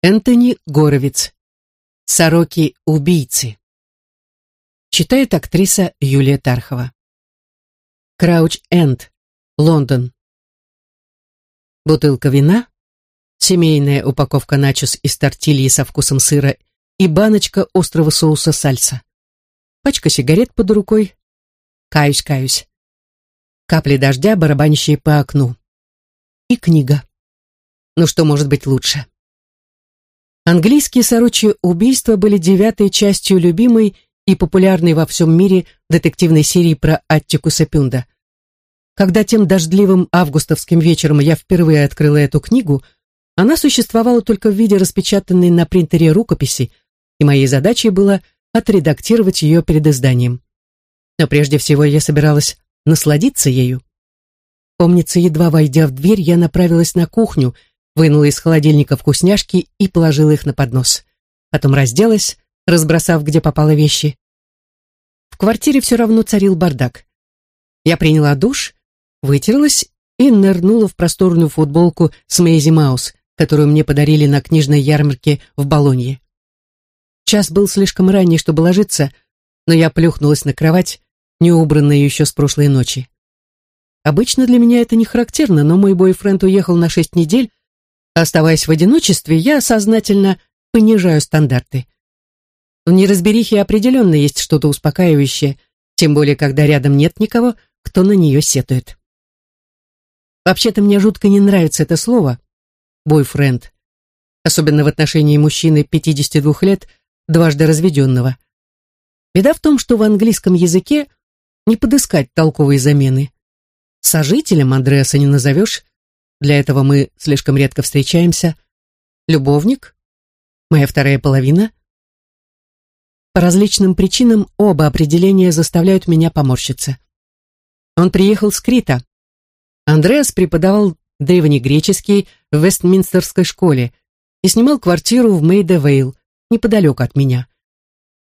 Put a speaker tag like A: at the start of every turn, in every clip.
A: Энтони Горовиц. Сороки-убийцы. Читает актриса Юлия Тархова. Крауч-Энд, Лондон. Бутылка вина, семейная упаковка начос из тортильи со вкусом сыра и баночка острого соуса сальса. Пачка сигарет под рукой. Каюсь, каюсь. Капли дождя, барабанящие по окну. И книга. Ну что может быть лучше? Английские сорочьи убийства были девятой частью любимой и популярной во всем мире детективной серии про Аттикуса Пюнда. Когда тем дождливым августовским вечером я впервые открыла эту книгу, она существовала только в виде распечатанной на принтере рукописи, и моей задачей было отредактировать ее перед изданием. Но прежде всего я собиралась насладиться ею. Помнится, едва войдя в дверь, я направилась на кухню – вынула из холодильника вкусняшки и положила их на поднос. Потом разделась, разбросав, где попало вещи. В квартире все равно царил бардак. Я приняла душ, вытерлась и нырнула в просторную футболку с Мэйзи Маус, которую мне подарили на книжной ярмарке в Болонье. Час был слишком ранний, чтобы ложиться, но я плюхнулась на кровать, не убранная еще с прошлой ночи. Обычно для меня это не характерно, но мой бойфренд уехал на шесть недель, Оставаясь в одиночестве, я сознательно понижаю стандарты. В неразберихе определенно есть что-то успокаивающее, тем более, когда рядом нет никого, кто на нее сетует. Вообще-то мне жутко не нравится это слово «бойфренд», особенно в отношении мужчины 52 лет, дважды разведенного. Беда в том, что в английском языке не подыскать толковые замены. Сожителем Андреаса не назовешь, для этого мы слишком редко встречаемся. Любовник? Моя вторая половина? По различным причинам оба определения заставляют меня поморщиться. Он приехал с Крита. Андреас преподавал древнегреческий в Вестминстерской школе и снимал квартиру в Мейдевейл, неподалеку от меня.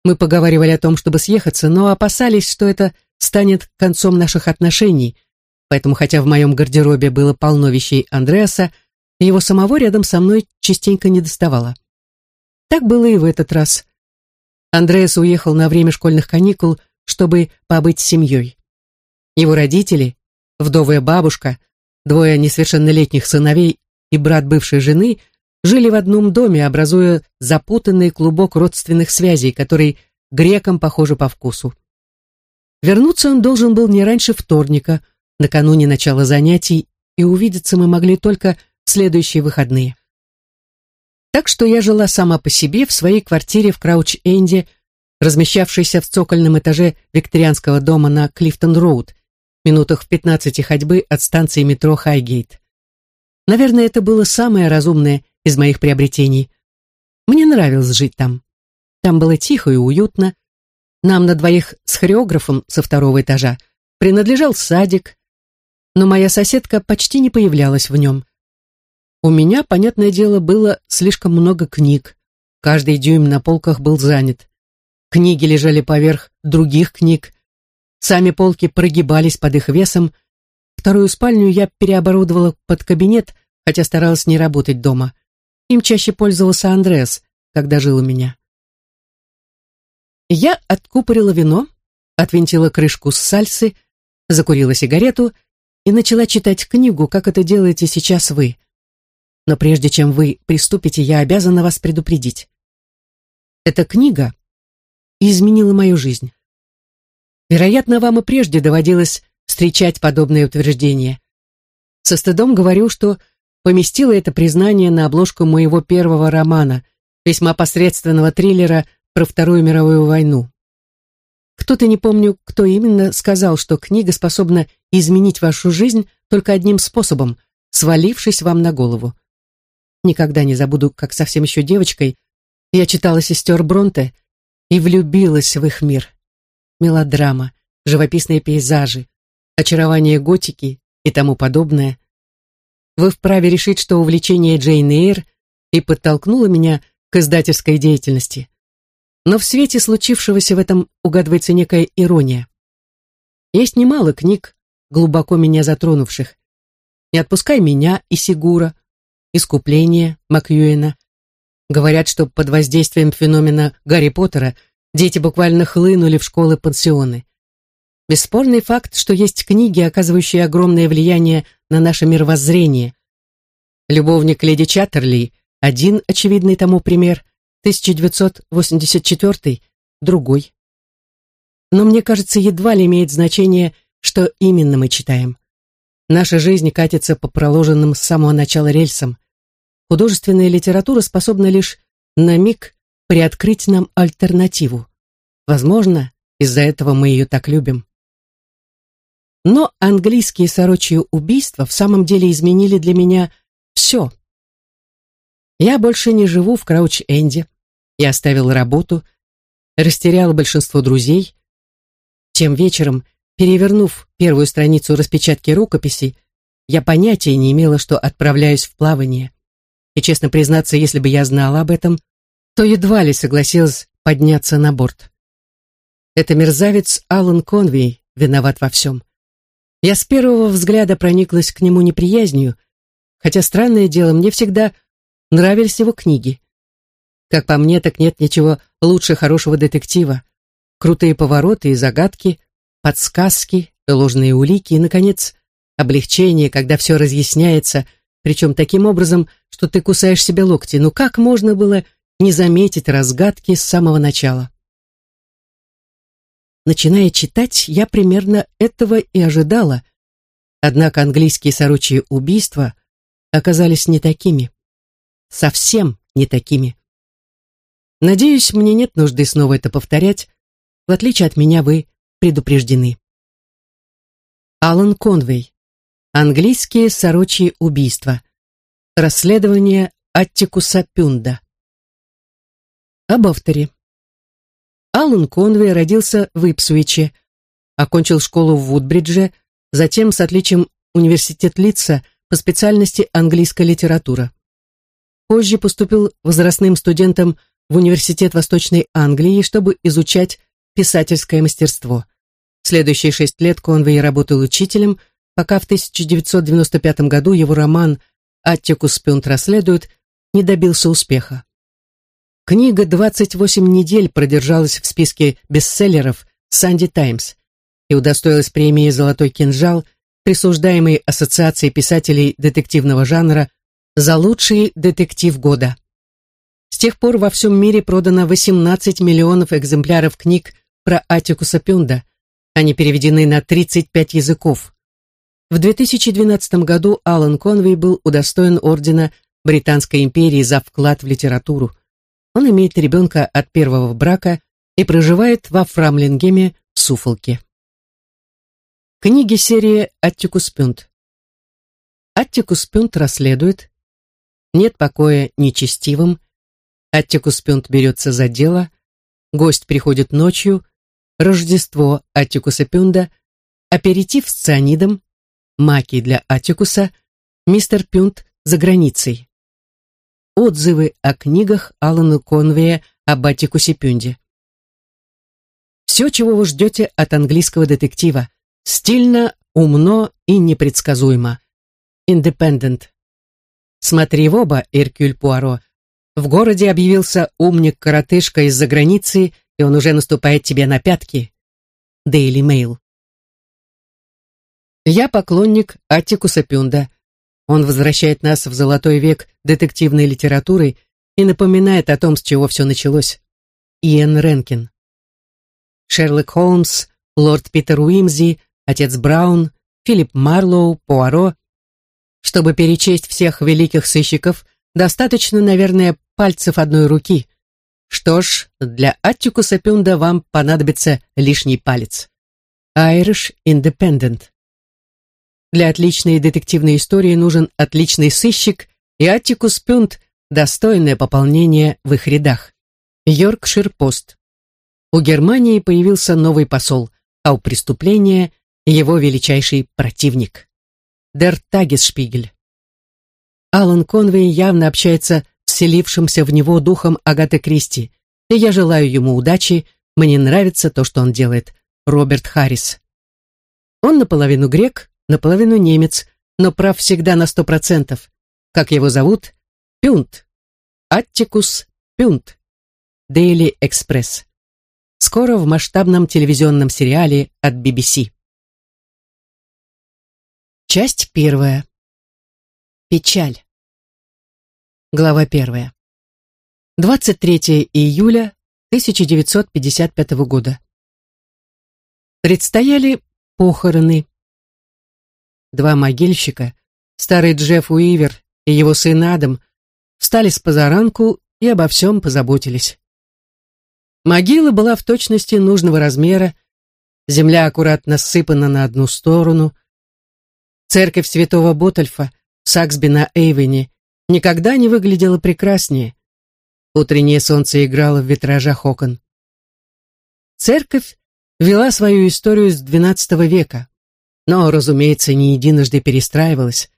A: Мы поговаривали о том, чтобы съехаться, но опасались, что это станет концом наших отношений – Поэтому, хотя в моем гардеробе было полно вещей Андреаса, его самого рядом со мной частенько не доставало. Так было и в этот раз. Андреас уехал на время школьных каникул, чтобы побыть с семьей. Его родители, вдовая бабушка, двое несовершеннолетних сыновей и брат бывшей жены жили в одном доме, образуя запутанный клубок родственных связей, который грекам похоже по вкусу. Вернуться он должен был не раньше вторника, накануне начала занятий, и увидеться мы могли только в следующие выходные. Так что я жила сама по себе в своей квартире в Крауч-Энде, размещавшейся в цокольном этаже викторианского дома на Клифтон-Роуд, минутах в 15 ходьбы от станции метро Хайгейт. Наверное, это было самое разумное из моих приобретений. Мне нравилось жить там. Там было тихо и уютно. Нам на двоих с хореографом со второго этажа принадлежал садик, но моя соседка почти не появлялась в нем. У меня, понятное дело, было слишком много книг. Каждый дюйм на полках был занят. Книги лежали поверх других книг. Сами полки прогибались под их весом. Вторую спальню я переоборудовала под кабинет, хотя старалась не работать дома. Им чаще пользовался Андреас, когда жил у меня. Я откупорила вино, отвинтила крышку с сальсы, закурила сигарету и начала читать книгу, как это делаете сейчас вы. Но прежде чем вы приступите, я обязана вас предупредить. Эта книга изменила мою жизнь. Вероятно, вам и прежде доводилось встречать подобное утверждение. Со стыдом говорю, что поместила это признание на обложку моего первого романа, весьма посредственного триллера про Вторую мировую войну. Кто-то, не помню, кто именно, сказал, что книга способна изменить вашу жизнь только одним способом, свалившись вам на голову. Никогда не забуду, как совсем еще девочкой я читала сестер Бронте и влюбилась в их мир. Мелодрама, живописные пейзажи, очарование готики и тому подобное. Вы вправе решить, что увлечение Джейн Эйр и подтолкнуло меня к издательской деятельности. Но в свете случившегося в этом угадывается некая ирония. Есть немало книг, глубоко меня затронувших. «Не отпускай меня» и «Сигура», «Искупление» Макьюэна, Говорят, что под воздействием феномена Гарри Поттера дети буквально хлынули в школы-пансионы. Бесспорный факт, что есть книги, оказывающие огромное влияние на наше мировоззрение. «Любовник леди Чаттерли» — один очевидный тому пример, 1984 — другой. Но мне кажется, едва ли имеет значение, что именно мы читаем. Наша жизнь катится по проложенным с самого начала рельсам. Художественная литература способна лишь на миг приоткрыть нам альтернативу. Возможно, из-за этого мы ее так любим. Но английские сорочьи убийства в самом деле изменили для меня все. Я больше не живу в Крауч-Энде. Я оставил работу, растерял большинство друзей. Тем вечером, перевернув первую страницу распечатки рукописи, я понятия не имела, что отправляюсь в плавание. И, честно признаться, если бы я знала об этом, то едва ли согласилась подняться на борт. Это мерзавец Алан Конвей виноват во всем. Я с первого взгляда прониклась к нему неприязнью, хотя, странное дело, мне всегда нравились его книги. Как по мне, так нет ничего лучше хорошего детектива. Крутые повороты и загадки, подсказки, ложные улики и, наконец, облегчение, когда все разъясняется, причем таким образом, что ты кусаешь себе локти. Ну как можно было не заметить разгадки с самого начала? Начиная читать, я примерно этого и ожидала. Однако английские сорочьи убийства оказались не такими. Совсем не такими. Надеюсь, мне нет нужды снова это повторять. В отличие от меня, вы предупреждены. Алан Конвей. Английские сорочьи убийства. Расследование Аттикуса Пюнда. Об авторе. Аллан Конвей родился в Ипсвиче, окончил школу в Вудбридже, затем с отличием университет Литца по специальности английская литература. Позже поступил возрастным студентом в Университет Восточной Англии, чтобы изучать писательское мастерство. Следующие шесть лет Конвей работал учителем, пока в 1995 году его роман «Аттикус Пюнт расследует» не добился успеха. Книга «28 недель» продержалась в списке бестселлеров «Санди Таймс» и удостоилась премии «Золотой кинжал», присуждаемой Ассоциацией писателей детективного жанра за лучший детектив года. С тех пор во всем мире продано 18 миллионов экземпляров книг про Атикуса Пюнда. Они переведены на 35 языков. В 2012 году Алан Конвей был удостоен ордена Британской империи за вклад в литературу. Он имеет ребенка от первого брака и проживает во Фрамлингеме в Суфолке. Книги серии «Аттикус Пюнт». Аттикус Пюнт расследует. Нет покоя нечестивым. Аттикус Пюнт берется за дело. Гость приходит ночью. Рождество Аттикуса Пюнда. Аперитив с цианидом. Маки для Аттикуса. Мистер Пюнт за границей отзывы о книгах Алана Конвея об Атикусе Пюнде. Все, чего вы ждете от английского детектива. Стильно, умно и непредсказуемо. Индепендент. Смотри в оба, Эркюль Пуаро. В городе объявился умник-коротышка из-за границы, и он уже наступает тебе на пятки. Daily Mail. Я поклонник Аттикуса Пюнда. Он возвращает нас в золотой век детективной литературы и напоминает о том, с чего все началось. Иэн Ренкин. Шерлок Холмс, лорд Питер Уимзи, отец Браун, Филипп Марлоу, Пуаро. Чтобы перечесть всех великих сыщиков, достаточно, наверное, пальцев одной руки. Что ж, для Аттикуса Пюнда вам понадобится лишний палец. Irish Independent. Для отличной детективной истории нужен отличный сыщик, и Аттикус Пюнт – достойное пополнение в их рядах. Йоркшир Пост. У Германии появился новый посол, а у преступления – его величайший противник. Дер Тагесшпигель. Алан Конвей явно общается вселившимся в него духом Агаты Кристи, и я желаю ему удачи, мне нравится то, что он делает. Роберт Харрис. Он наполовину грек, наполовину немец, но прав всегда на сто процентов. Как его зовут? Пюнт. Аттикус Пюнт. Дейли Экспресс. Скоро в масштабном телевизионном сериале от BBC. Часть первая. Печаль. Глава первая. 23 июля 1955 года. Предстояли похороны. Два могильщика, старый Джефф Уивер и его сын Адам, встали с позаранку и обо всем позаботились. Могила была в точности нужного размера, земля аккуратно сыпана на одну сторону. Церковь святого Ботальфа в Саксби на Эйвене никогда не выглядела прекраснее. Утреннее солнце играло в витражах окон. Церковь вела свою историю с XII века, но, разумеется, не единожды перестраивалась.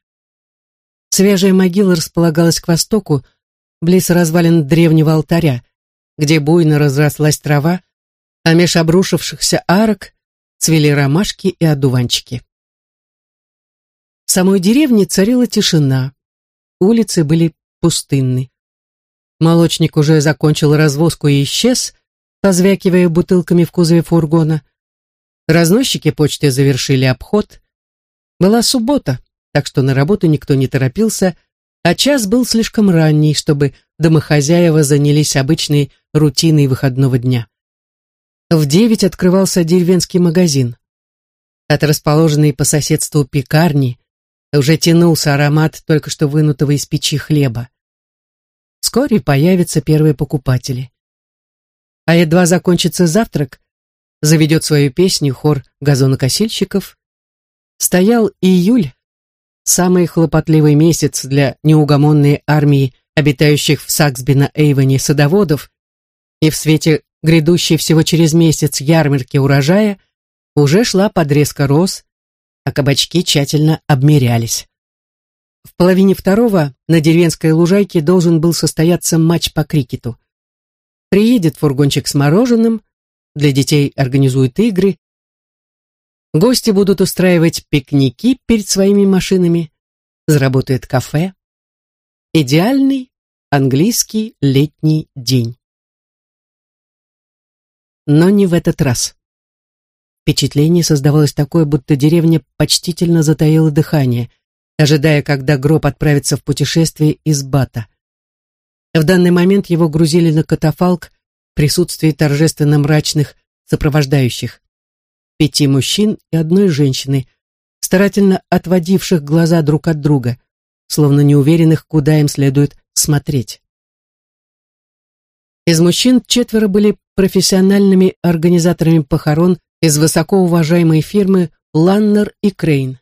A: Свежая могила располагалась к востоку, близ развалин древнего алтаря, где буйно разрослась трава, а меж обрушившихся арок цвели ромашки и одуванчики. В самой деревне царила тишина, улицы были пустынны. Молочник уже закончил развозку и исчез, позвякивая бутылками в кузове фургона. Разносчики почты завершили обход. Была суббота, так что на работу никто не торопился, а час был слишком ранний, чтобы домохозяева занялись обычной рутиной выходного дня. В девять открывался деревенский магазин. От расположенной по соседству пекарни уже тянулся аромат только что вынутого из печи хлеба. Вскоре появятся первые покупатели. А едва закончится завтрак, заведет свою песню хор газонокосильщиков. Стоял июль, самый хлопотливый месяц для неугомонной армии, обитающих в Саксби на Эйвоне садоводов, и в свете грядущей всего через месяц ярмарки урожая уже шла подрезка роз, а кабачки тщательно обмерялись. В половине второго на деревенской лужайке должен был состояться матч по крикету. Приедет фургончик с мороженым, для детей организуют игры. Гости будут устраивать пикники перед своими машинами, заработает кафе. Идеальный английский летний день. Но не в этот раз. Впечатление создавалось такое, будто деревня почтительно затаила дыхание – ожидая, когда гроб отправится в путешествие из Бата. В данный момент его грузили на катафалк в присутствии торжественно мрачных сопровождающих. Пяти мужчин и одной женщины, старательно отводивших глаза друг от друга, словно неуверенных, куда им следует смотреть. Из мужчин четверо были профессиональными организаторами похорон из высокоуважаемой фирмы Ланнер и Крейн.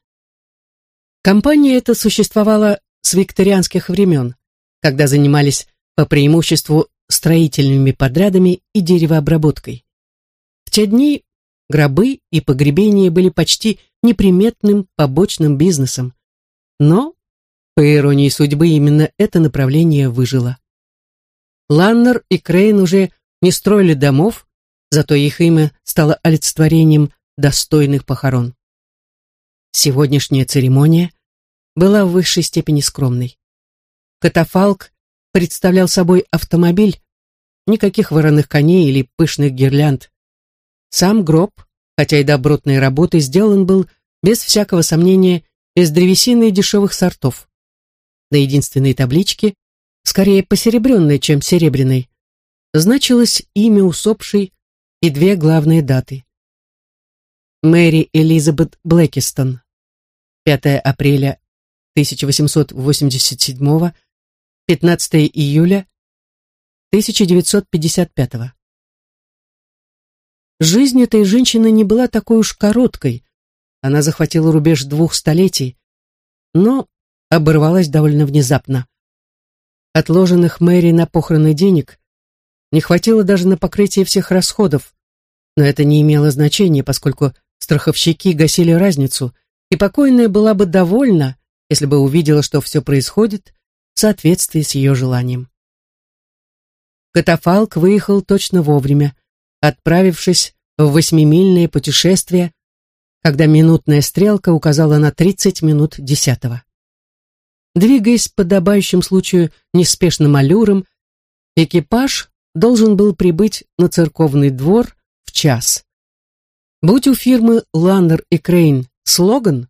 A: Компания эта существовала с викторианских времен, когда занимались по преимуществу строительными подрядами и деревообработкой. В те дни гробы и погребения были почти неприметным побочным бизнесом. Но, по иронии судьбы, именно это направление выжило. Ланнер и Крейн уже не строили домов, зато их имя стало олицетворением достойных похорон. Сегодняшняя церемония была в высшей степени скромной. Катафалк представлял собой автомобиль, никаких вороных коней или пышных гирлянд. Сам гроб, хотя и добротной работы, сделан был без всякого сомнения из древесины дешевых сортов. На единственной табличке, скорее посеребренной, чем серебряной, значилось имя усопшей и две главные даты. Мэри Элизабет Блэкистон, 5 апреля 1887, 15 июля 1955. Жизнь этой женщины не была такой уж короткой. Она захватила рубеж двух столетий, но оборвалась довольно внезапно. Отложенных Мэри на похороны денег не хватило даже на покрытие всех расходов, но это не имело значения, поскольку страховщики гасили разницу, и покойная была бы довольна, если бы увидела, что все происходит в соответствии с ее желанием. Катафалк выехал точно вовремя, отправившись в восьмимильное путешествие, когда минутная стрелка указала на 30 минут десятого. Двигаясь подобающим случаю неспешным аллюром, Экипаж должен был прибыть на церковный двор в час. Будь у фирмы Ланнер и Крейн слоган,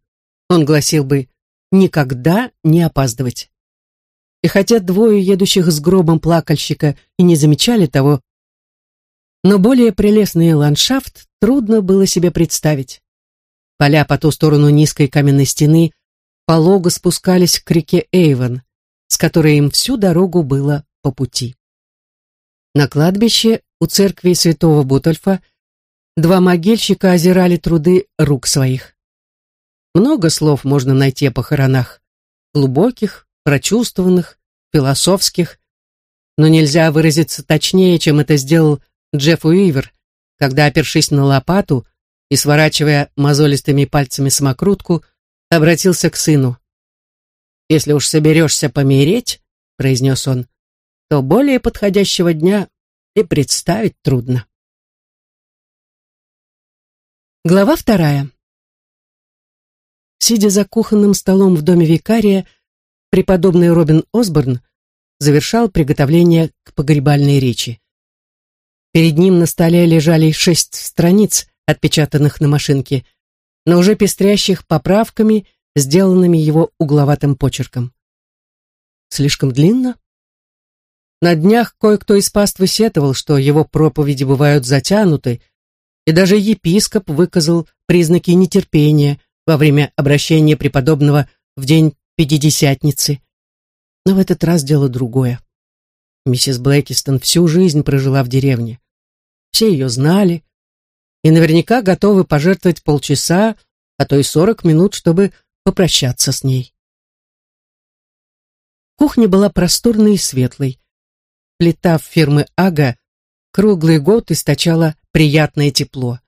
A: он гласил бы «Никогда не опаздывать». И хотя двое едущих с гробом плакальщика и не замечали того, но более прелестный ландшафт трудно было себе представить. Поля по ту сторону низкой каменной стены полого спускались к реке Эйвен, с которой им всю дорогу было по пути. На кладбище у церкви святого Бутольфа два могильщика озирали труды рук своих. Много слов можно найти о похоронах, глубоких, прочувствованных, философских, но нельзя выразиться точнее, чем это сделал Джефф Уивер, когда, опершись на лопату и сворачивая мозолистыми пальцами самокрутку, обратился к сыну. «Если уж соберешься помереть, — произнес он, — то более подходящего дня и представить трудно». Глава вторая. Сидя за кухонным столом в доме викария, преподобный Робин Осборн завершал приготовление к погребальной речи. Перед ним на столе лежали шесть страниц, отпечатанных на машинке, но уже пестрящих поправками, сделанными его угловатым почерком. Слишком длинно? На днях кое-кто из паствы сетовал, что его проповеди бывают затянуты, и даже епископ выказал признаки нетерпения во время обращения преподобного в день Пятидесятницы. Но в этот раз дело другое. Миссис Блэкистон всю жизнь прожила в деревне. Все ее знали и наверняка готовы пожертвовать полчаса, а то и сорок минут, чтобы попрощаться с ней. Кухня была просторной и светлой. Плита фирмы Ага круглый год источала приятное тепло.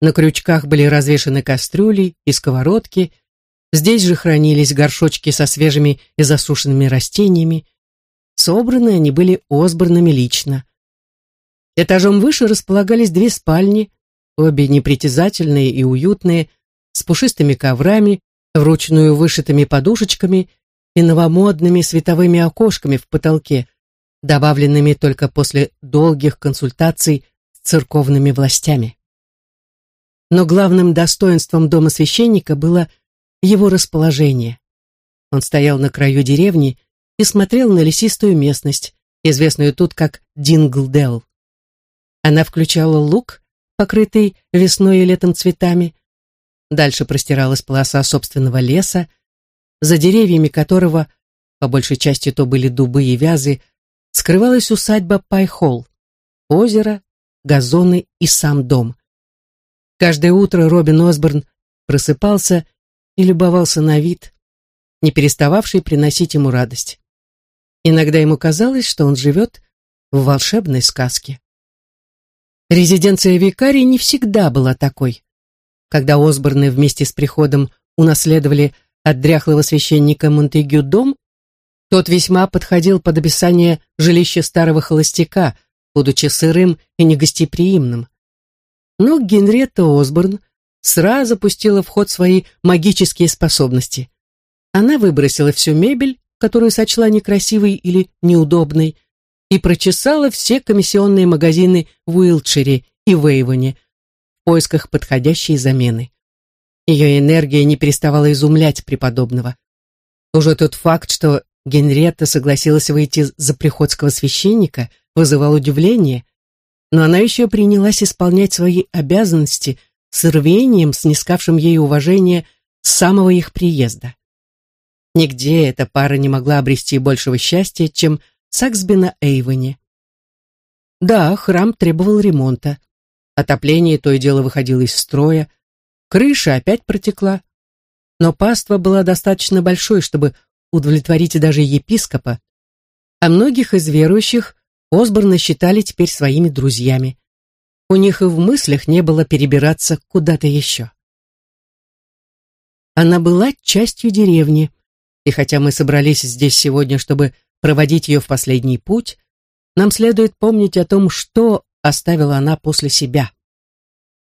A: На крючках были развешаны кастрюли и сковородки, здесь же хранились горшочки со свежими и засушенными растениями, Собраны они были Осборнами лично. Этажом выше располагались две спальни, обе непритязательные и уютные, с пушистыми коврами, вручную вышитыми подушечками и новомодными световыми окошками в потолке, добавленными только после долгих консультаций с церковными властями. Но главным достоинством дома священника было его расположение. Он стоял на краю деревни и смотрел на лесистую местность, известную тут как Динглдел. Она включала луг, покрытый весной и летом цветами. Дальше простиралась полоса собственного леса, за деревьями которого, по большей части то были дубы и вязы, скрывалась усадьба Пайхолл, озеро, газоны и сам дом. Каждое утро Робин Осборн просыпался и любовался на вид, не перестававший приносить ему радость. Иногда ему казалось, что он живет в волшебной сказке. Резиденция викария не всегда была такой. Когда Осборны вместе с приходом унаследовали от дряхлого священника Монтегю дом, тот весьма подходил под описание жилища старого холостяка, будучи сырым и негостеприимным. Но Генретта Осборн сразу пустила в ход свои магические способности. Она выбросила всю мебель, которую сочла некрасивой или неудобной, и прочесала все комиссионные магазины в Уилтшире и Вейвоне в поисках подходящей замены. Ее энергия не переставала изумлять преподобного. Уже тот факт, что Генриетта согласилась выйти за приходского священника, вызывал удивление, но она еще принялась исполнять свои обязанности с рвением, снискавшим ей уважение с самого их приезда. Нигде эта пара не могла обрести большего счастья, чем Саксби на. Да, храм требовал ремонта. Отопление то и дело выходило из строя. Крыша опять протекла. Но паства была достаточно большой, чтобы удовлетворить даже епископа. А многих из верующих Осборна считали теперь своими друзьями. У них и в мыслях не было перебираться куда-то еще. Она была частью деревни, и хотя мы собрались здесь сегодня, чтобы проводить ее в последний путь, нам следует помнить о том, что оставила она после себя.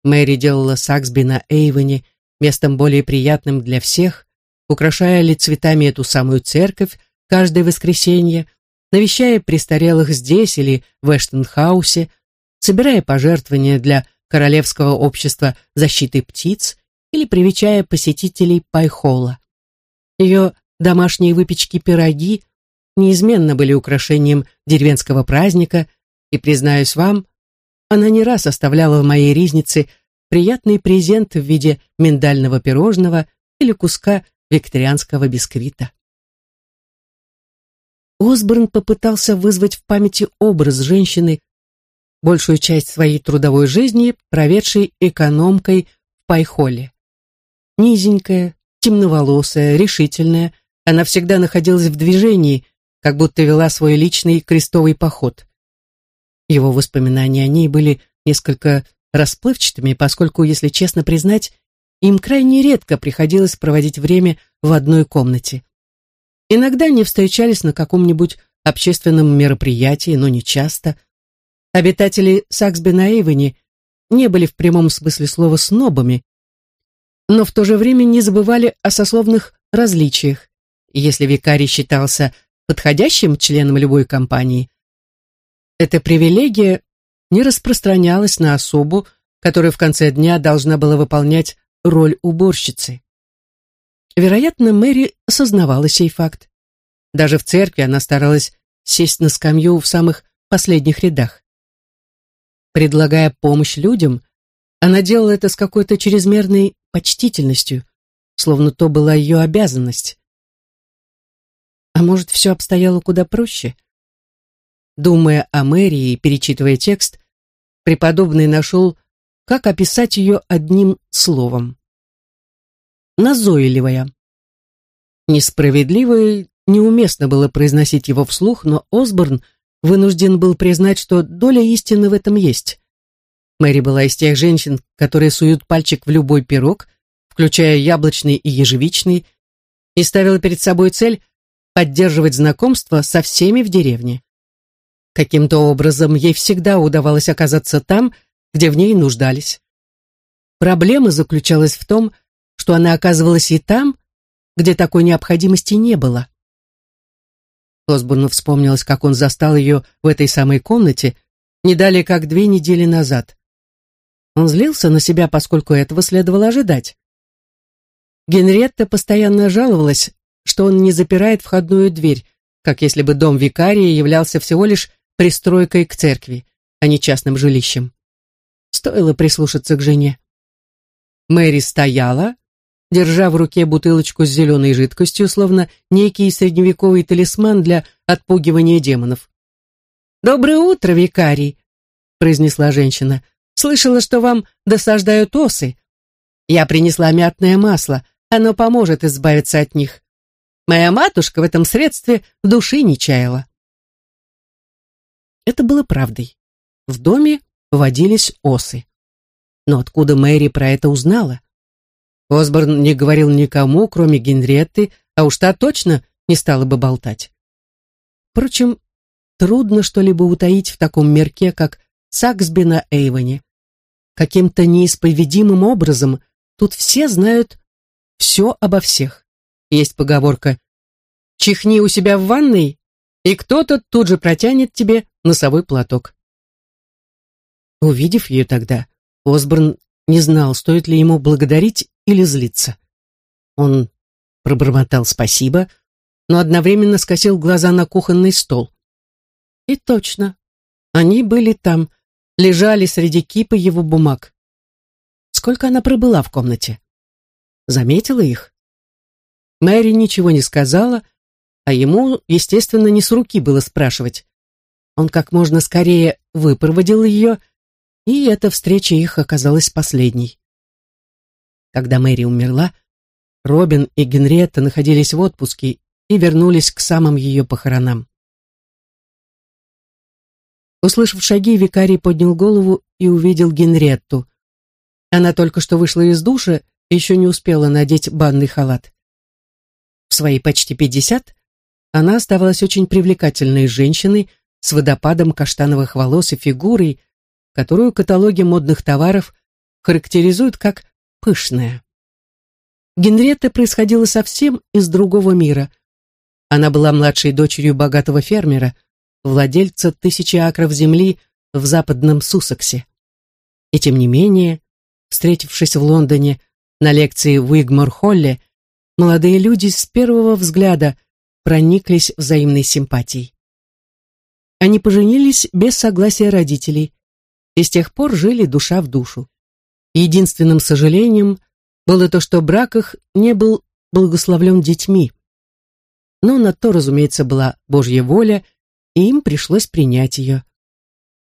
A: Мэри делала Саксби на Эйвоне местом более приятным для всех, украшая ли цветами эту самую церковь каждое воскресенье, навещая престарелых здесь или в Эштенхаусе, собирая пожертвования для Королевского общества защиты птиц или привечая посетителей Пайхола. Ее домашние выпечки-пироги неизменно были украшением деревенского праздника, и, признаюсь вам, она не раз оставляла в моей ризнице приятный презент в виде миндального пирожного или куска викторианского бисквита. Осборн попытался вызвать в памяти образ женщины, большую часть своей трудовой жизни проведшей экономкой в Пайхоле. Низенькая, темноволосая, решительная, она всегда находилась в движении, как будто вела свой личный крестовый поход. Его воспоминания о ней были несколько расплывчатыми, поскольку, если честно признать, им крайне редко приходилось проводить время в одной комнате. Иногда они встречались на каком-нибудь общественном мероприятии, но не часто. Обитатели Саксби на не были в прямом смысле слова снобами, но в то же время не забывали о сословных различиях. если викарий считался подходящим членом любой компании, эта привилегия не распространялась на особу, которая в конце дня должна была выполнять роль уборщицы. Вероятно, Мэри осознавала сей факт. Даже в церкви она старалась сесть на скамью в самых последних рядах. Предлагая помощь людям, она делала это с какой-то чрезмерной почтительностью, словно то была ее обязанность. А может, все обстояло куда проще? Думая о Мэри и перечитывая текст, преподобный нашел, как описать ее одним словом. Назойливая. Несправедливо и неуместно было произносить его вслух, но Осборн вынужден был признать, что доля истины в этом есть. Мэри была из тех женщин, которые суют пальчик в любой пирог, включая яблочный и ежевичный, и ставила перед собой цель поддерживать знакомство со всеми в деревне. Каким-то образом ей всегда удавалось оказаться там, где в ней нуждались. Проблема заключалась в том, что она оказывалась и там, где такой необходимости не было. Осборну вспомнилось, как он застал ее в этой самой комнате не далее как две недели назад. Он злился на себя, поскольку этого следовало ожидать. Генриетта постоянно жаловалась, что он не запирает входную дверь, как если бы дом викария являлся всего лишь пристройкой к церкви, а не частным жилищем. Стоило прислушаться к жене. Мэри стояла, держа в руке бутылочку с зеленой жидкостью, словно некий средневековый талисман для отпугивания демонов. «Доброе утро, викарий!» — произнесла женщина. Слышала, что вам досаждают осы. Я принесла мятное масло, оно поможет избавиться от них. Моя матушка в этом средстве души не чаяла. Это было правдой. В доме водились осы. Но откуда Мэри про это узнала? Осборн не говорил никому, кроме Генриетты, а уж та точно не стала бы болтать. Впрочем, трудно что-либо утаить в таком мерке, как Саксби на Эйвоне. Каким-то неисповедимым образом тут все знают все обо всех. Есть поговорка «Чихни у себя в ванной, и кто-то тут же протянет тебе носовой платок». Увидев ее тогда, Осборн не знал, стоит ли ему благодарить или злиться. Он пробормотал спасибо, но одновременно скосил глаза на кухонный стол. И точно, они были там, лежали среди кипы его бумаг. Сколько она пробыла в комнате? Заметила их? Мэри ничего не сказала, а ему, естественно, не с руки было спрашивать. Он как можно скорее выпроводил ее, и эта встреча их оказалась последней. Когда Мэри умерла, Робин и Генриетта находились в отпуске и вернулись к самым ее похоронам. Услышав шаги, викарий поднял голову и увидел Генретту. Она только что вышла из душа и еще не успела надеть банный халат. В свои почти пятьдесят она оставалась очень привлекательной женщиной с водопадом каштановых волос и фигурой, которую каталоги модных товаров характеризуют как пышная. Генретта происходила совсем из другого мира. Она была младшей дочерью богатого фермера, владельца тысячи акров земли в западном Суссексе. И тем не менее, встретившись в Лондоне на лекции в Уигмор-Холле, молодые люди с первого взгляда прониклись взаимной симпатией. Они поженились без согласия родителей и с тех пор жили душа в душу. Единственным сожалением было то, что брак их не был благословлен детьми. Но на то, разумеется, была Божья воля, и им пришлось принять ее.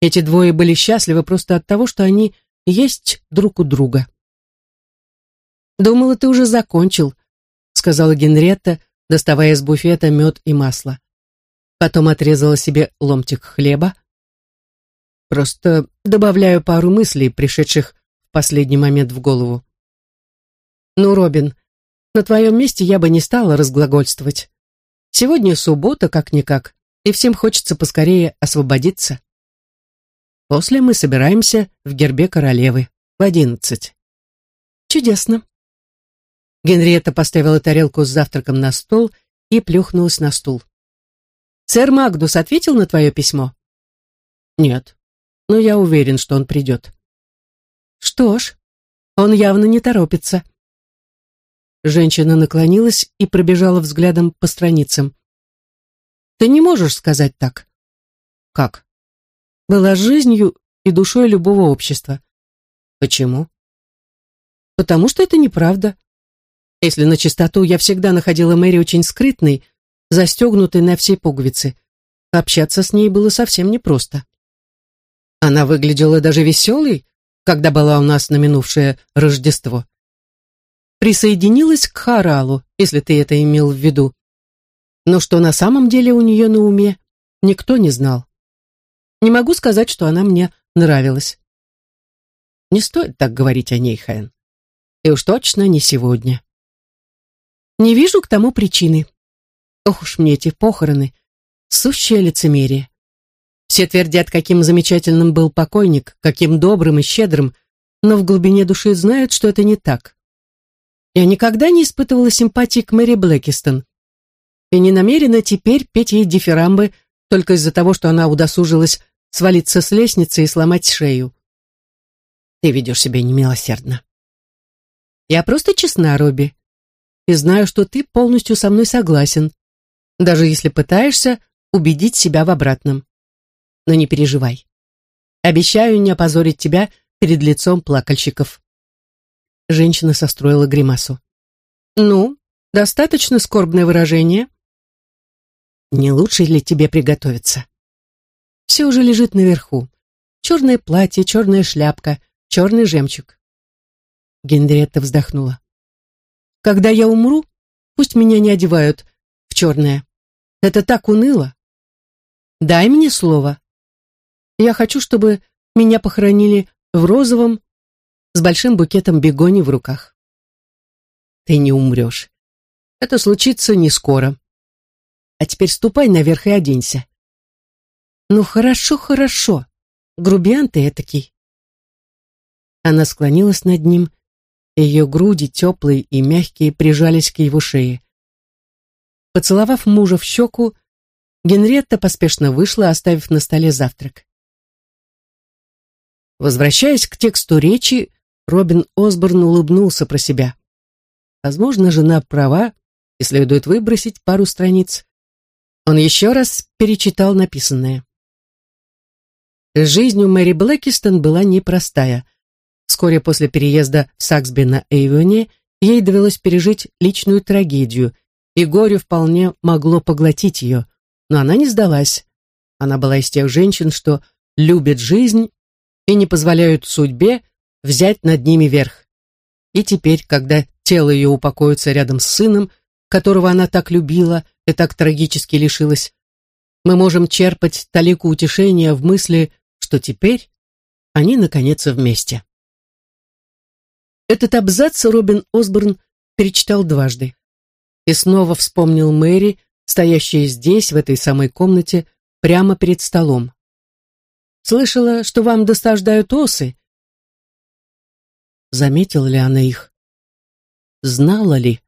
A: Эти двое были счастливы просто от того, что они есть друг у друга. «Думала, ты уже закончил», — сказала Генретта, доставая из буфета мед и масло. Потом отрезала себе ломтик хлеба. Просто добавляю пару мыслей, пришедших последний момент в голову. «Ну, Робин, на твоем месте я бы не стала разглагольствовать. Сегодня суббота, как-никак, и всем хочется поскорее освободиться. После мы собираемся в гербе королевы в одиннадцать. Чудесно. Генриетта поставила тарелку с завтраком на стол и плюхнулась на стул. «Сэр Магдус ответил на твое письмо?» «Нет, но я уверен, что он придет». «Что ж, он явно не торопится». Женщина наклонилась и пробежала взглядом по страницам. «Ты не можешь сказать так». «Как?» «Была жизнью и душой любого общества». «Почему?» «Потому что это неправда. Если на чистоту, я всегда находила Мэри очень скрытной, застегнутой на все пуговицы. Общаться с ней было совсем непросто. Она выглядела даже веселой, когда была у нас на минувшее Рождество. Присоединилась к Харалу, если ты это имел в виду. Но что на самом деле у нее на уме, никто не знал. Не могу сказать, что она мне нравилась. Не стоит так говорить о ней, Хэн. И уж точно не сегодня. Не вижу к тому причины. Ох уж мне эти похороны. Сущее лицемерие. Все твердят, каким замечательным был покойник, каким добрым и щедрым, но в глубине души знают, что это не так. Я никогда не испытывала симпатии к Мэри Блэкистон и не намерена теперь петь ей дифирамбы только из-за того, что она удосужилась свалиться с лестницы и сломать шею. Ты ведешь себя немилосердно. Я просто честна, Робби и знаю, что ты полностью со мной согласен, даже если пытаешься убедить себя в обратном. Но не переживай. Обещаю не опозорить тебя перед лицом плакальщиков. Женщина состроила гримасу. Ну, достаточно скорбное выражение. Не лучше ли тебе приготовиться? Все уже лежит наверху. Черное платье, черная шляпка, черный жемчуг. Генриетта вздохнула. Когда я умру, пусть меня не одевают в черное. Это так уныло. Дай мне слово. Я хочу, чтобы меня похоронили в розовом с большим букетом бегони в руках. Ты не умрешь. Это случится не скоро. А теперь ступай наверх и оденься. Ну хорошо, хорошо. Грубиян ты этакий. Она склонилась над ним ее груди, теплые и мягкие, прижались к его шее. Поцеловав мужа в щеку, Генретта поспешно вышла, оставив на столе завтрак. Возвращаясь к тексту речи, Робин Осборн улыбнулся про себя. Возможно, жена права, и следует выбросить пару страниц. Он еще раз перечитал написанное. Жизнь у Мэри Блэкистон была непростая. Вскоре после переезда в Саксби на Эйвоне ей довелось пережить личную трагедию, и горе вполне могло поглотить ее, но она не сдалась. Она была из тех женщин, что любят жизнь и не позволяют судьбе взять над ними верх. И теперь, когда тело ее упокоится рядом с сыном, которого она так любила и так трагически лишилась, мы можем черпать талику утешения в мысли, что теперь они наконец вместе. Этот абзац Робин Осборн перечитал дважды. И снова вспомнил Мэри, стоящая здесь, в этой самой комнате, прямо перед столом. «Слышала, что вам досаждают осы?» Заметила ли она их? Знала ли?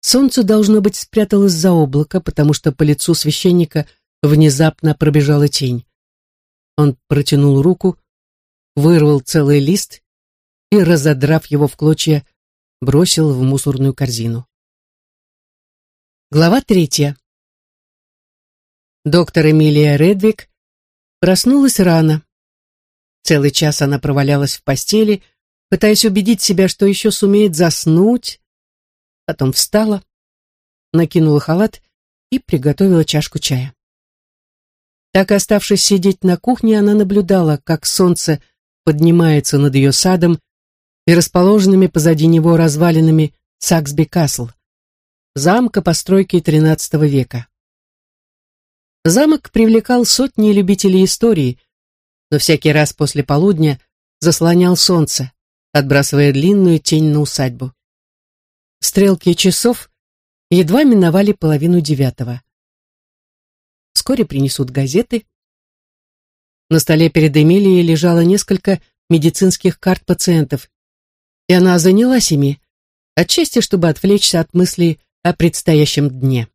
A: Солнце, должно быть, спряталось за облако, потому что по лицу священника внезапно пробежала тень. Он протянул руку, вырвал целый лист и, разодрав его в клочья, бросил в мусорную корзину. Глава третья. Доктор Эмилия Редвик проснулась рано. Целый час она провалялась в постели, пытаясь убедить себя, что еще сумеет заснуть. Потом встала, накинула халат и приготовила чашку чая. Так, оставшись сидеть на кухне, она наблюдала, как солнце поднимается над ее садом и расположенными позади него развалинами Саксби Касл, замка постройки XIII века. Замок привлекал сотни любителей истории, но всякий раз после полудня заслонял солнце, отбрасывая длинную тень на усадьбу. Стрелки часов едва миновали половину девятого. Вскоре принесут газеты. На столе перед Эмилией лежало несколько медицинских карт пациентов, и она занялась ими, отчасти чтобы отвлечься от мыслей о предстоящем дне.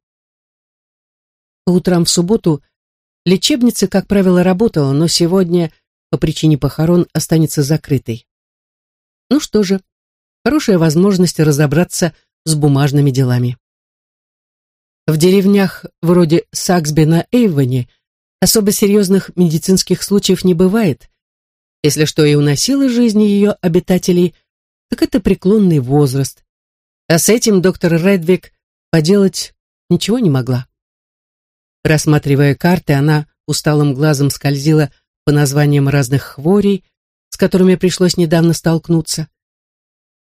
A: По утрам в субботу лечебница, как правило, работала, но сегодня по причине похорон останется закрытой. Ну что же, хорошая возможность разобраться с бумажными делами. В деревнях вроде Саксби на Эйвоне особо серьезных медицинских случаев не бывает. Если что и уносило жизни ее обитателей, так это преклонный возраст. А с этим доктор Редвик поделать ничего не могла. Рассматривая карты, она усталым глазом скользила по названиям разных хворей, с которыми пришлось недавно столкнуться.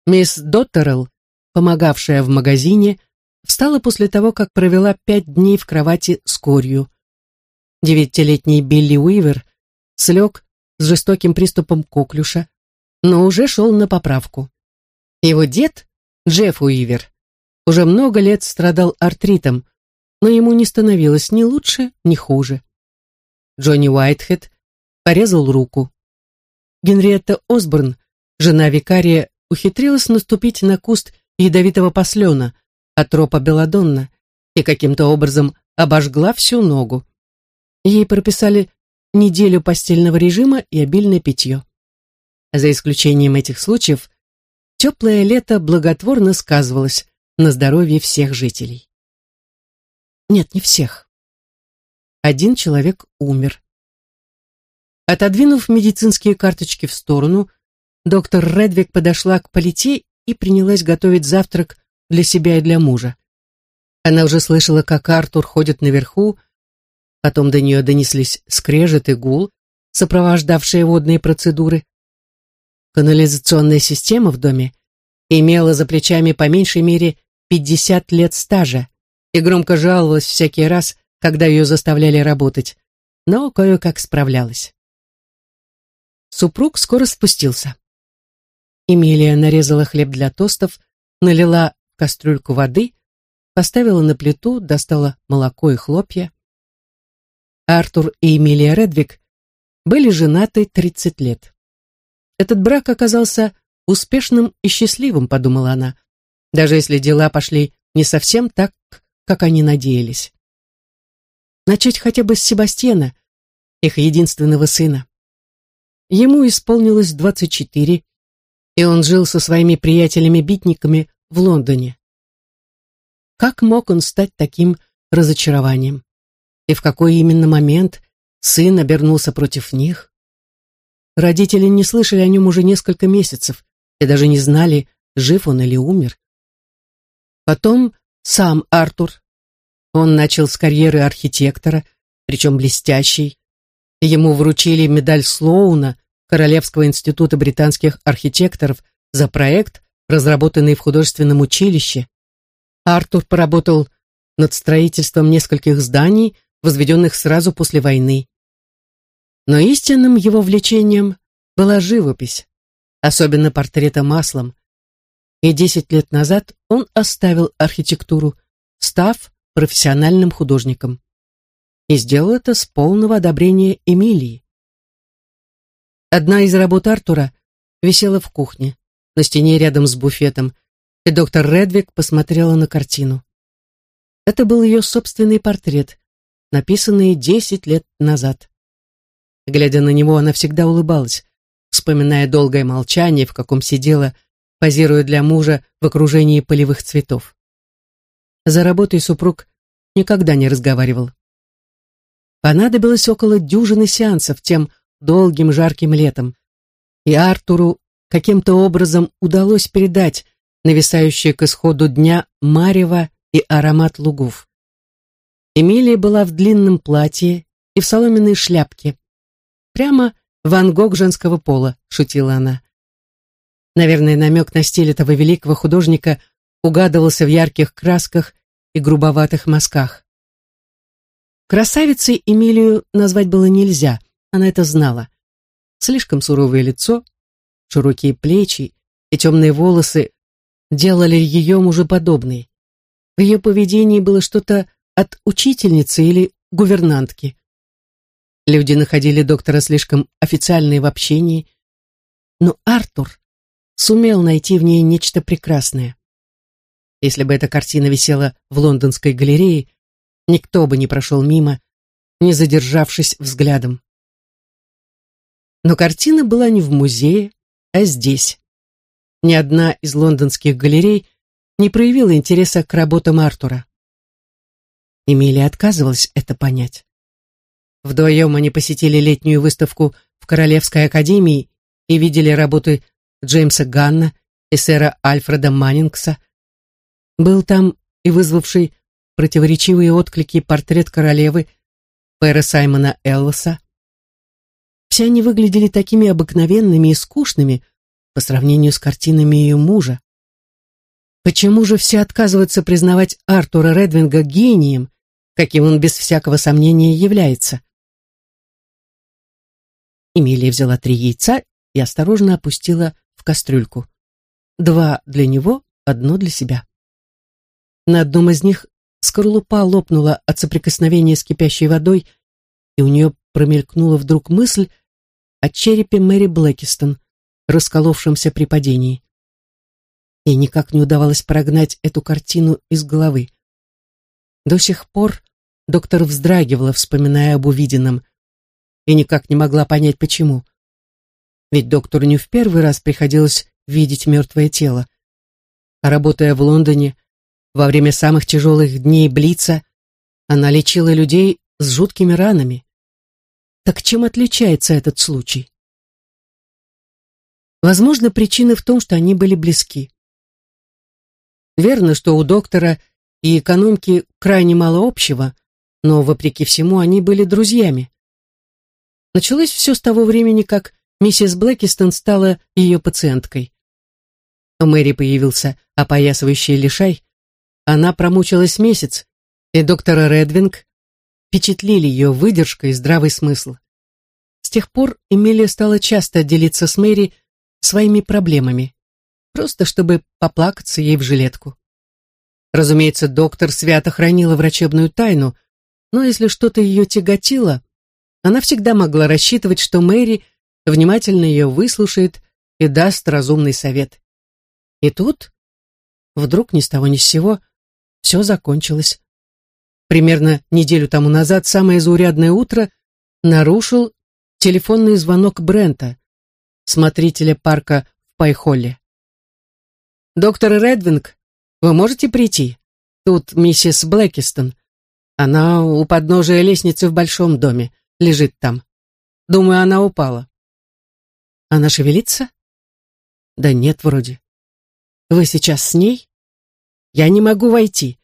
A: Мисс Доттерелл, помогавшая в магазине, встала после того, как провела пять дней в кровати с корью. Девятилетний Билли Уивер слег с жестоким приступом коклюша, но уже шел на поправку. Его дед, Джефф Уивер, уже много лет страдал артритом, но ему не становилось ни лучше, ни хуже. Джонни Уайтхед порезал руку. Генриетта Осборн, жена викария, ухитрилась наступить на куст ядовитого послена, атропа белладонна, и каким-то образом обожгла всю ногу. Ей прописали неделю постельного режима и обильное питье. За исключением этих случаев, теплое лето благотворно сказывалось на здоровье всех жителей. Нет, не всех. Один человек умер. Отодвинув медицинские карточки в сторону, доктор Редвик подошла к полите и принялась готовить завтрак для себя и для мужа. Она уже слышала, как Артур ходит наверху, потом до нее донеслись скрежет и гул, сопровождавшие водные процедуры. Канализационная система в доме имела за плечами по меньшей мере 50 лет стажа и громко жаловалась всякий раз, когда ее заставляли работать, но кое-как справлялась. Супруг скоро спустился. Эмилия нарезала хлеб для тостов, налила кастрюльку воды, поставила на плиту, достала молоко и хлопья. Артур и Эмилия Редвик были женаты 30 лет. Этот брак оказался успешным и счастливым, подумала она, даже если дела пошли не совсем так, как они надеялись. Начать хотя бы с Себастьяна, их единственного сына. Ему исполнилось 24, и он жил со своими приятелями-битниками в Лондоне. Как мог он стать таким разочарованием? И в какой именно момент сын обернулся против них? Родители не слышали о нем уже несколько месяцев и даже не знали, жив он или умер. Потом сам Артур. Он начал с карьеры архитектора, причем блестящей. Ему вручили медаль Слоуна Королевского института британских архитекторов за проект, разработанный в художественном училище. Артур поработал над строительством нескольких зданий, возведенных сразу после войны. Но истинным его влечением была живопись, особенно портрета маслом. И десять лет назад он оставил архитектуру, став профессиональным художником. И сделал это с полного одобрения Эмилии. Одна из работ Артура висела в кухне, на стене рядом с буфетом, и доктор Редвик посмотрела на картину. Это был ее собственный портрет, написанный десять лет назад. Глядя на него, она всегда улыбалась, вспоминая долгое молчание, в каком сидела, позируя для мужа в окружении полевых цветов. За работой супруг никогда не разговаривал. Понадобилось около дюжины сеансов тем долгим жарким летом, и Артуру каким-то образом удалось передать нависающее к исходу дня марево и аромат лугов. Эмилия была в длинном платье и в соломенной шляпке. Прямо Ван Гог женского пола, шутила она. Наверное, намек на стиль этого великого художника угадывался в ярких красках и грубоватых мазках. Красавицей Эмилию назвать было нельзя, она это знала. Слишком суровое лицо, широкие плечи и темные волосы делали ее мужеподобной. В ее поведении было что-то от учительницы или гувернантки. Люди находили доктора слишком официальной в общении, но Артур сумел найти в ней нечто прекрасное. Если бы эта картина висела в лондонской галерее, никто бы не прошел мимо, не задержавшись взглядом. Но картина была не в музее, а здесь. Ни одна из лондонских галерей не проявила интереса к работам Артура. Эмилия отказывалась это понять. Вдвоем они посетили летнюю выставку в Королевской академии и видели работы Джеймса Ганна и сэра Альфреда Маннингса. Был там и вызвавший противоречивые отклики портрет королевы Пэра Саймона Эллоса. Все они выглядели такими обыкновенными и скучными по сравнению с картинами ее мужа. Почему же все отказываются признавать Артура Редвинга гением, каким он без всякого сомнения является? Эмилия взяла три яйца и осторожно опустила в кастрюльку. Два для него, одно для себя. На одном из них скорлупа лопнула от соприкосновения с кипящей водой, и у нее промелькнула вдруг мысль о черепе Мэри Блэкистон, расколовшемся при падении. Ей никак не удавалось прогнать эту картину из головы. До сих пор доктор вздрагивала, вспоминая об увиденном, и никак не могла понять, почему. Ведь доктору не в первый раз приходилось видеть мертвое тело. А работая в Лондоне, во время самых тяжелых дней Блица, она лечила людей с жуткими ранами. Так чем отличается этот случай? Возможно, причина в том, что они были близки. Верно, что у доктора и экономки крайне мало общего, но, вопреки всему, они были друзьями. Началось все с того времени, как миссис Блэкистон стала ее пациенткой. У Мэри появился опоясывающий лишай. Она промучилась месяц, и доктора Редвинг впечатлили ее выдержка и здравый смысл. С тех пор Эмилия стала часто делиться с Мэри своими проблемами просто чтобы поплакаться ей в жилетку. Разумеется, доктор свято хранила врачебную тайну, но если что-то ее тяготило, она всегда могла рассчитывать, что Мэри внимательно ее выслушает и даст разумный совет. И тут, вдруг ни с того ни с сего, все закончилось. Примерно неделю тому назад самое заурядное утро нарушил телефонный звонок Брента, смотрителя парка в Пайхолле. «Доктор Редвинг, вы можете прийти? Тут миссис Блэкистон. Она у подножия лестницы в большом доме, лежит там. Думаю, она упала». «Она шевелится?» «Да нет, вроде». «Вы сейчас с ней?» «Я не могу войти.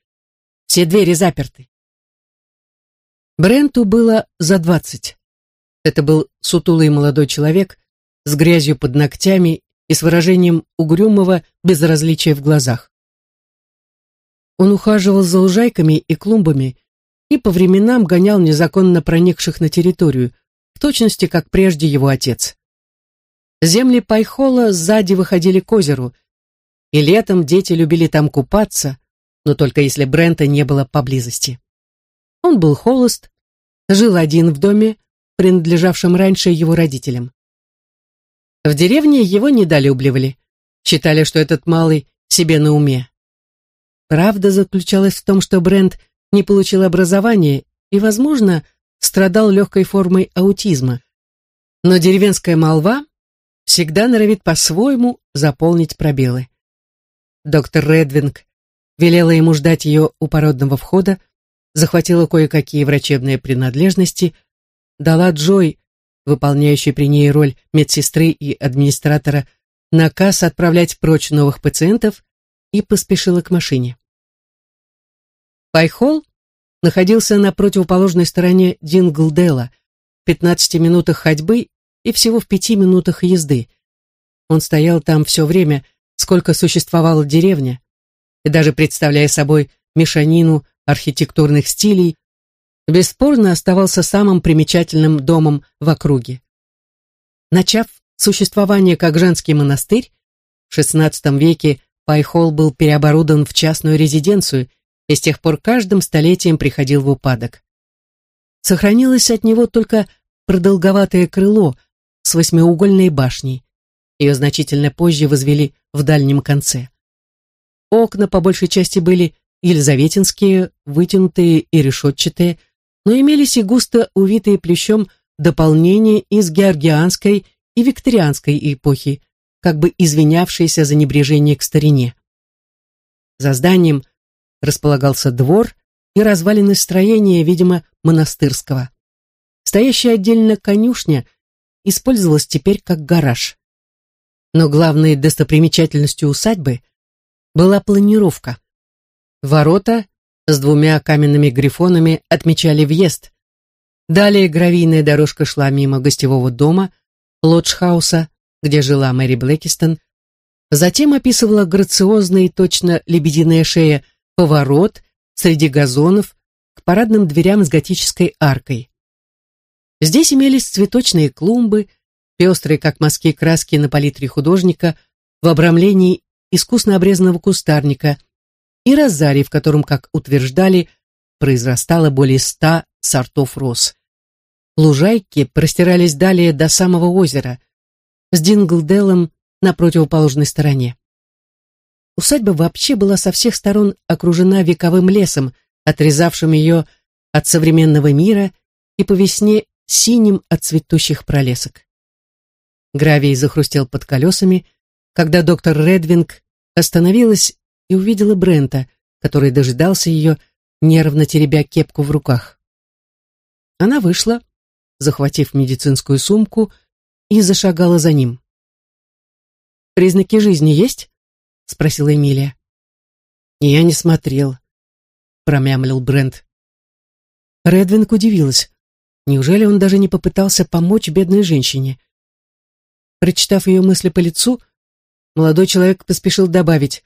A: Все двери заперты». Бренту было за двадцать. Это был сутулый молодой человек с грязью под ногтями и с выражением угрюмого безразличия в глазах. Он ухаживал за лужайками и клумбами и по временам гонял незаконно проникших на территорию, в точности, как прежде его отец. Земли Пайхола сзади выходили к озеру, и летом дети любили там купаться, но только если Брента не было поблизости. Он был холост, жил один в доме, принадлежавшем раньше его родителям. В деревне его недолюбливали. Считали, что этот малый себе на уме. Правда заключалась в том, что Брент не получил образования и, возможно, страдал легкой формой аутизма. Но деревенская молва всегда норовит по-своему заполнить пробелы. Доктор Редвинг велела ему ждать ее у породного входа, захватила кое-какие врачебные принадлежности, дала Джой, выполняющей при ней роль медсестры и администратора, наказ отправлять прочь новых пациентов и поспешила к машине. Пайхолл находился на противоположной стороне Динглдела, в 15 минутах ходьбы и всего в пяти минутах езды. Он стоял там все время, сколько существовала деревня, и даже представляя собой мешанину архитектурных стилей, бесспорно оставался самым примечательным домом в округе. Начав существование как женский монастырь, в XVI веке Пайхол был переоборудован в частную резиденцию и с тех пор каждым столетием приходил в упадок. Сохранилось от него только продолговатое крыло с восьмиугольной башней. Ее значительно позже возвели в дальнем конце. Окна по большей части были елизаветинские, вытянутые и решетчатые, но имелись и густо увитые плющом дополнения из георгианской и викторианской эпохи, как бы извинявшиеся за небрежение к старине. За зданием располагался двор и развалины строения, видимо, монастырского. Стоящая отдельно конюшня использовалась теперь как гараж. Но главной достопримечательностью усадьбы была планировка. Ворота с двумя каменными грифонами отмечали въезд. Далее гравийная дорожка шла мимо гостевого дома, лоджхауса, где жила Мэри Блэкистон. Затем описывала грациозно и точно лебединая шея поворот среди газонов к парадным дверям с готической аркой. Здесь имелись цветочные клумбы, пестрые, как мазки краски на палитре художника, в обрамлении искусно обрезанного кустарника, и розарий, в котором, как утверждали, произрастало более ста сортов роз. Лужайки простирались далее до самого озера, с Динглделом на противоположной стороне. Усадьба вообще была со всех сторон окружена вековым лесом, отрезавшим ее от современного мира и по весне синим от цветущих пролесок. Гравий захрустел под колесами, когда доктор Редвинг остановилась и увидела Брента, который дожидался ее, нервно теребя кепку в руках. Она вышла, захватив медицинскую сумку, и зашагала за ним. «Признаки жизни есть?» — спросила Эмилия. «Я не смотрел», — промямлил Брент. Редвинг удивилась. Неужели он даже не попытался помочь бедной женщине? Прочитав ее мысли по лицу, молодой человек поспешил добавить.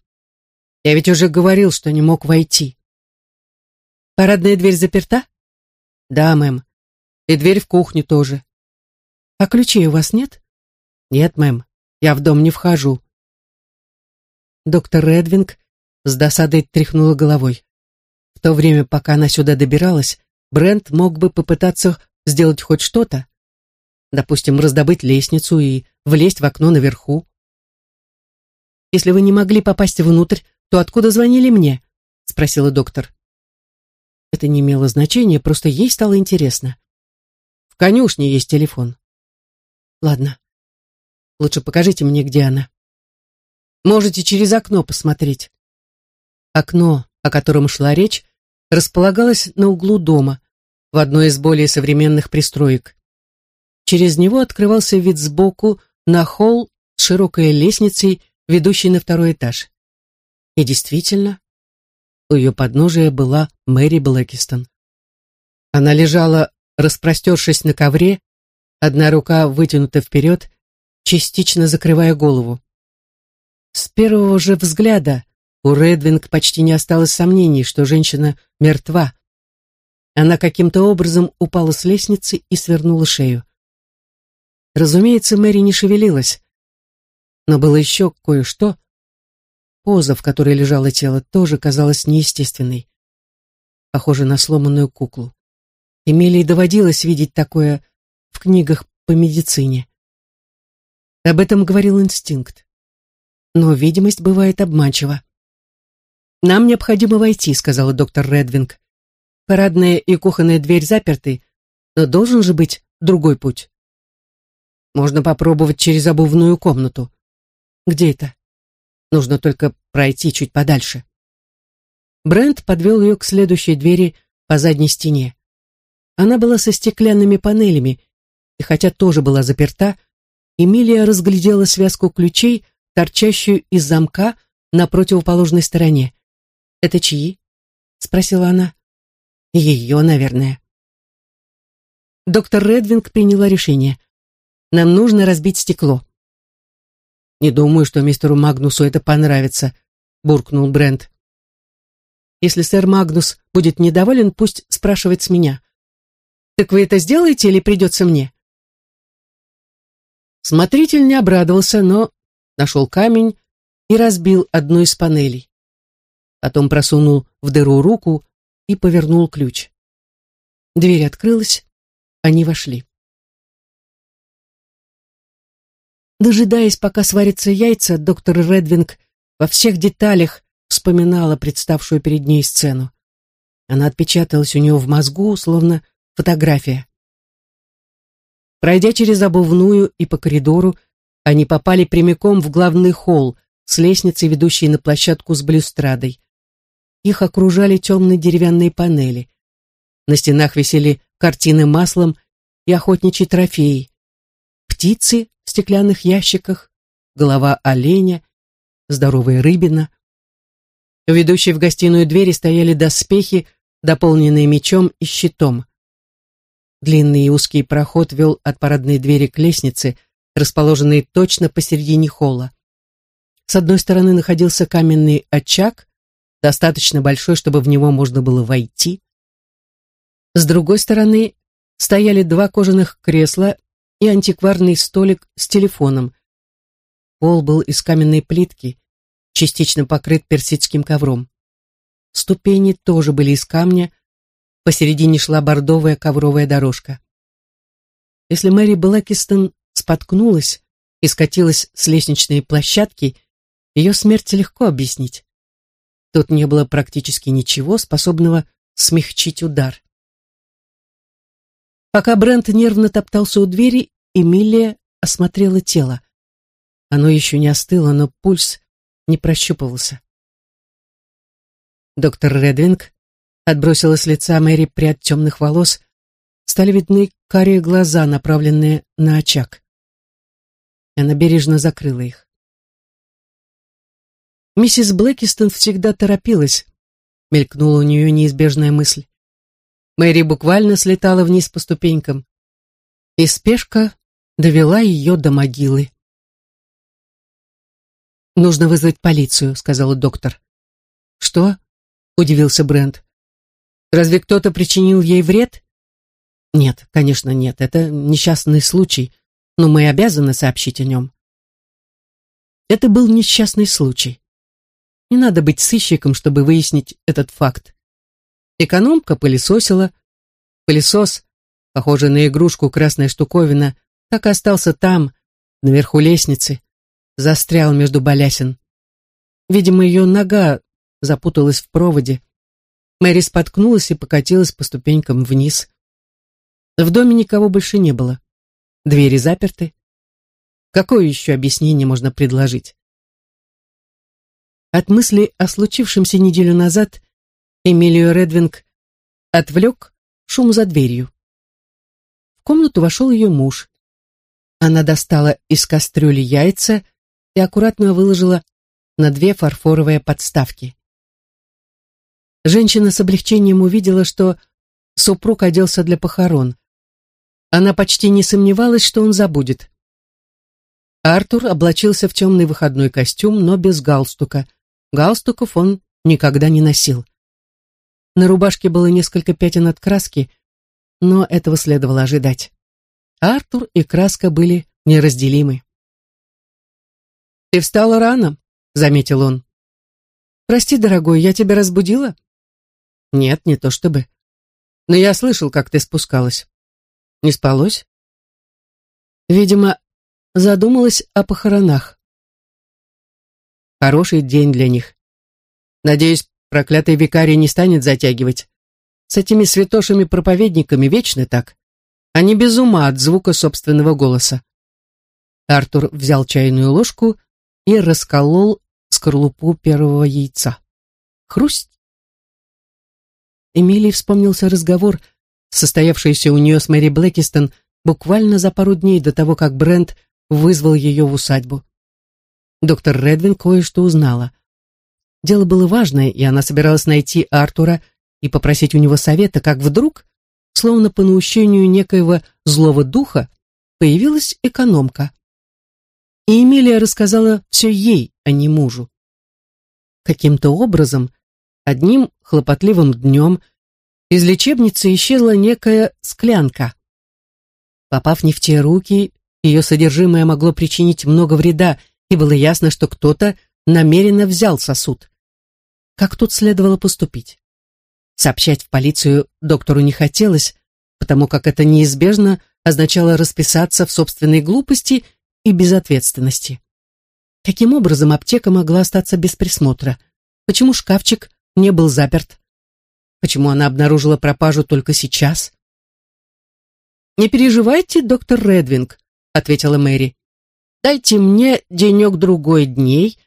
A: «Я ведь уже говорил, что не мог войти». «Парадная дверь заперта?» «Да, мэм. И дверь в кухню тоже». «А ключей у вас нет?» «Нет, мэм. Я в дом не вхожу», доктор Редвинг с досадой тряхнула головой. В то время, пока она сюда добиралась, Брент мог бы попытаться сделать хоть что-то. Допустим, раздобыть лестницу и влезть в окно наверху. «Если вы не могли попасть внутрь, то откуда звонили мне?» — спросила доктор. Это не имело значения, просто ей стало интересно. «В конюшне есть телефон». «Ладно. Лучше покажите мне, где она». Можете через окно посмотреть. Окно, о котором шла речь, располагалось на углу дома, в одной из более современных пристроек. Через него открывался вид сбоку на холл с широкой лестницей, ведущей на второй этаж. И действительно, у ее подножия была Мэри Блэкистон. Она лежала, распростершись на ковре, одна рука вытянута вперед, частично закрывая голову. С первого же взгляда у Редвинг почти не осталось сомнений, что женщина мертва. Она каким-то образом упала с лестницы и свернула шею. Разумеется, Мэри не шевелилась. Но было еще кое-что. Поза, в которой лежало тело, тоже казалась неестественной. Похоже на сломанную куклу. Эмилии доводилось видеть такое в книгах по медицине. Об этом говорил инстинкт. но видимость бывает обманчива. «Нам необходимо войти», — сказала доктор Редвинг. «Парадная и кухонная дверь заперты, но должен же быть другой путь». «Можно попробовать через обувную комнату». «Где это?» «Нужно только пройти чуть подальше». Брент подвел ее к следующей двери по задней стене. Она была со стеклянными панелями, и хотя тоже была заперта, Эмилия разглядела связку ключей, торчащую из замка на противоположной стороне. «Это чьи?» — спросила она. «Ее, наверное». Доктор Редвинг приняла решение. «Нам нужно разбить стекло». «Не думаю, что мистеру Магнусу это понравится», — буркнул Брент. «Если сэр Магнус будет недоволен, пусть спрашивает с меня». «Так вы это сделаете или придется мне?» Смотритель не обрадовался, но нашел камень и разбил одну из панелей. Потом просунул в дыру руку и повернул ключ. Дверь открылась, они вошли. Дожидаясь, пока сварятся яйца, доктор Редвинг во всех деталях вспоминала представшую перед ней сцену. Она отпечаталась у нее в мозгу, словно фотография. Пройдя через обувную и по коридору, они попали прямиком в главный холл с лестницей, ведущей на площадку с балюстрадой. Их окружали темные деревянные панели. На стенах висели картины маслом и охотничьи трофеи. Птицы в стеклянных ящиках, голова оленя, здоровая рыбина. У ведущей в гостиную двери стояли доспехи, дополненные мечом и щитом. Длинный и узкий проход вел от парадной двери к лестнице, расположенной точно посередине холла. С одной стороны находился каменный очаг, достаточно большой, чтобы в него можно было войти. С другой стороны стояли два кожаных кресла и антикварный столик с телефоном. Пол был из каменной плитки, частично покрыт персидским ковром. Ступени тоже были из камня, посередине шла бордовая ковровая дорожка. Если Мэри Блэкистон споткнулась и скатилась с лестничной площадки, ее смерть легко объяснить. Тут не было практически ничего, способного смягчить удар. Пока Брент нервно топтался у двери, Эмилия осмотрела тело. Оно еще не остыло, но пульс не прощупывался. Доктор Редвинг отбросила с лица Мэри прядь темных волос, стали видны карие глаза, направленные на очаг. Она бережно закрыла их. Миссис Блэкистон всегда торопилась, мелькнула у нее неизбежная мысль. Мэри буквально слетала вниз по ступенькам, и спешка довела ее до могилы. «Нужно вызвать полицию», — сказала доктор. «Что?» — удивился Брент. «Разве кто-то причинил ей вред?» «Нет, конечно, нет. Это несчастный случай, но мы обязаны сообщить о нем». Это был несчастный случай. Не надо быть сыщиком, чтобы выяснить этот факт. Экономка пылесосила. Пылесос, похожий на игрушку красная штуковина, так и остался там, наверху лестницы, застрял между балясин. Видимо, ее нога запуталась в проводе. Мэри споткнулась и покатилась по ступенькам вниз. В доме никого больше не было. Двери заперты. Какое еще объяснение можно предложить? От мысли о случившемся неделю назад Эмилию Редвинг отвлек шум за дверью. В комнату вошел ее муж. Она достала из кастрюли яйца и аккуратно выложила на две фарфоровые подставки. Женщина с облегчением увидела, что супруг оделся для похорон. Она почти не сомневалась, что он забудет. Артур облачился в темный выходной костюм, но без галстука – Галстуков он никогда не носил. На рубашке было несколько пятен от краски, но этого следовало ожидать. Артур и краска были неразделимы. «Ты встала рано», — заметил он. «Прости, дорогой, я тебя разбудила?» «Нет, не то чтобы. Но я слышал, как ты спускалась. Не спалось?» Видимо, задумалась о похоронах. Хороший день для них. Надеюсь, проклятый викарий не станет затягивать. С этими святошами-проповедниками вечно так. Они без ума от звука собственного голоса. Артур взял чайную ложку и расколол скорлупу первого яйца. Хрусть. Эмилии вспомнился разговор, состоявшийся у нее с Мэри Блэкистон буквально за пару дней до того, как Брент вызвал ее в усадьбу. Доктор Редвин кое-что узнала. Дело было важное, и она собиралась найти Артура и попросить у него совета, как вдруг, словно по наущению некоего злого духа, появилась экономка. И Эмилия рассказала все ей, а не мужу. Каким-то образом, одним хлопотливым днем, из лечебницы исчезла некая склянка. Попав не в те руки, ее содержимое могло причинить много вреда, и было ясно, что кто-то намеренно взял сосуд. Как тут следовало поступить? Сообщать в полицию доктору не хотелось, потому как это неизбежно означало расписаться в собственной глупости и безответственности. Каким образом аптека могла остаться без присмотра? Почему шкафчик не был заперт? Почему она обнаружила пропажу только сейчас? «Не переживайте, доктор Редвинг», — ответила Мэри. «Дайте мне денек-другой дней.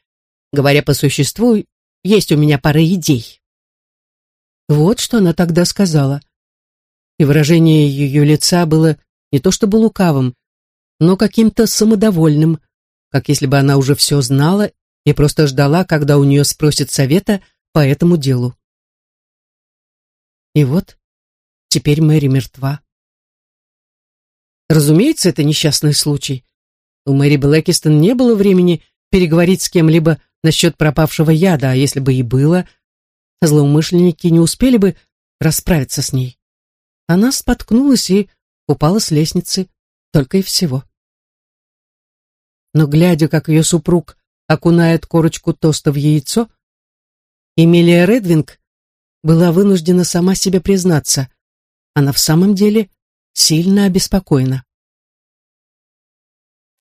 A: Говоря по существу, есть у меня пара идей». Вот что она тогда сказала. И выражение ее лица было не то чтобы лукавым, но каким-то самодовольным, как если бы она уже все знала и просто ждала, когда у нее спросят совета по этому делу. И вот теперь Мэри мертва. Разумеется, это несчастный случай. У Мэри Блэкистон не было времени переговорить с кем-либо насчет пропавшего яда, а если бы и было, злоумышленники не успели бы расправиться с ней. Она споткнулась и упала с лестницы, только и всего. Но глядя, как ее супруг окунает корочку тоста в яйцо, Эмилия Редвинг была вынуждена сама себе признаться, она в самом деле сильно обеспокоена.